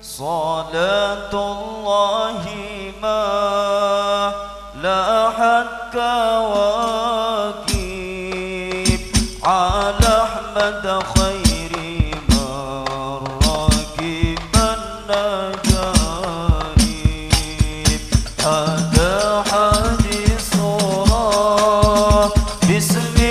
صلاة الله ما لا لاحت كواكب على أحمد خير ما راكب النجائب هذا حديث باسم